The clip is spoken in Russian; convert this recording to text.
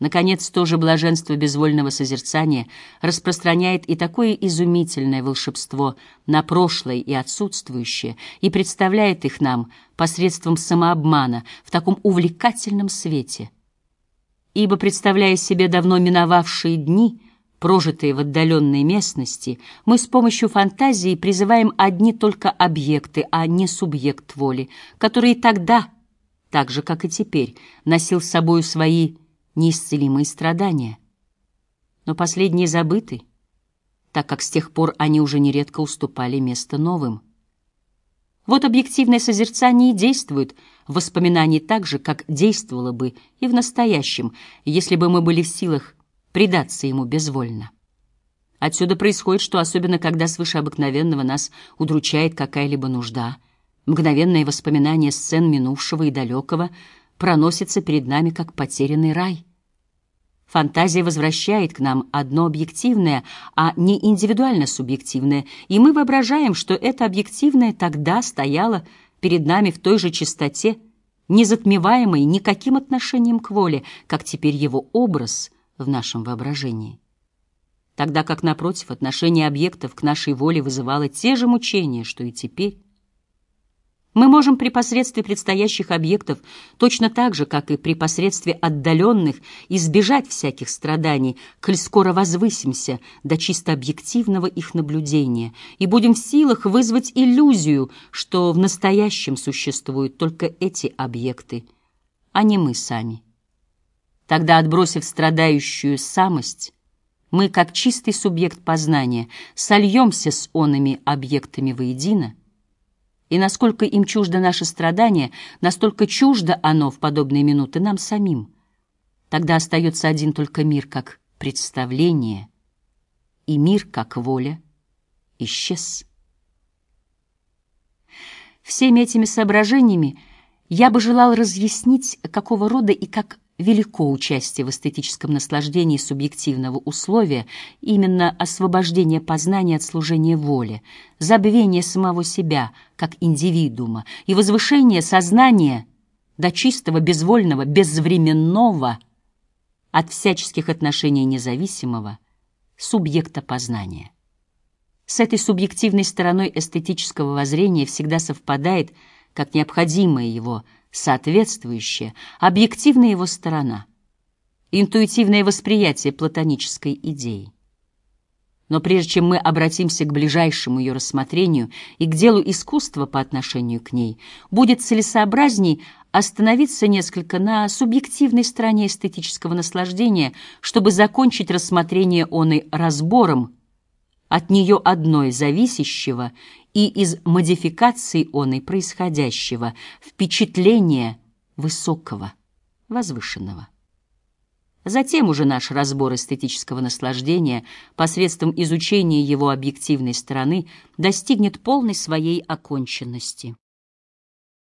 Наконец, то же блаженство безвольного созерцания распространяет и такое изумительное волшебство на прошлое и отсутствующее и представляет их нам посредством самообмана в таком увлекательном свете. Ибо, представляя себе давно миновавшие дни, прожитые в отдаленной местности, мы с помощью фантазии призываем одни только объекты, а не субъект воли, который тогда, так же, как и теперь, носил с собою свои неисцелимые страдания. Но последние забыты, так как с тех пор они уже нередко уступали место новым. Вот объективное созерцание действует в воспоминании так же, как действовало бы и в настоящем, если бы мы были в силах предаться ему безвольно. Отсюда происходит, что особенно когда свыше обыкновенного нас удручает какая-либо нужда, мгновенное воспоминание сцен минувшего и далекого — проносится перед нами как потерянный рай. Фантазия возвращает к нам одно объективное, а не индивидуально субъективное, и мы воображаем, что это объективное тогда стояло перед нами в той же чистоте, не затмеваемой никаким отношением к воле, как теперь его образ в нашем воображении. Тогда как, напротив, отношение объектов к нашей воле вызывало те же мучения, что и теперь, мы можем при посредстве предстоящих объектов, точно так же, как и при посредстве отдаленных, избежать всяких страданий, коль скоро возвысимся до чисто объективного их наблюдения и будем в силах вызвать иллюзию, что в настоящем существуют только эти объекты, а не мы сами. Тогда, отбросив страдающую самость, мы, как чистый субъект познания, сольемся с онными объектами воедино — и насколько им чуждо наше страдание, настолько чуждо оно в подобные минуты нам самим. Тогда остается один только мир как представление, и мир как воля исчез. Всеми этими соображениями я бы желал разъяснить, какого рода и как велико участие в эстетическом наслаждении субъективного условия, именно освобождение познания от служения воле, забвение самого себя как индивидуума и возвышение сознания до чистого, безвольного, безвременного, от всяческих отношений независимого субъекта познания. С этой субъективной стороной эстетического воззрения всегда совпадает, как необходимое его – соответствующая, объективная его сторона, интуитивное восприятие платонической идеи. Но прежде чем мы обратимся к ближайшему ее рассмотрению и к делу искусства по отношению к ней, будет целесообразней остановиться несколько на субъективной стороне эстетического наслаждения, чтобы закончить рассмотрение оной разбором, от нее одной зависящего и из модификации оной происходящего впечатления высокого, возвышенного. Затем уже наш разбор эстетического наслаждения посредством изучения его объективной стороны достигнет полной своей оконченности.